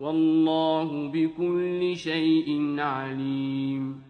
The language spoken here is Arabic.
والله بكل شيء عليم.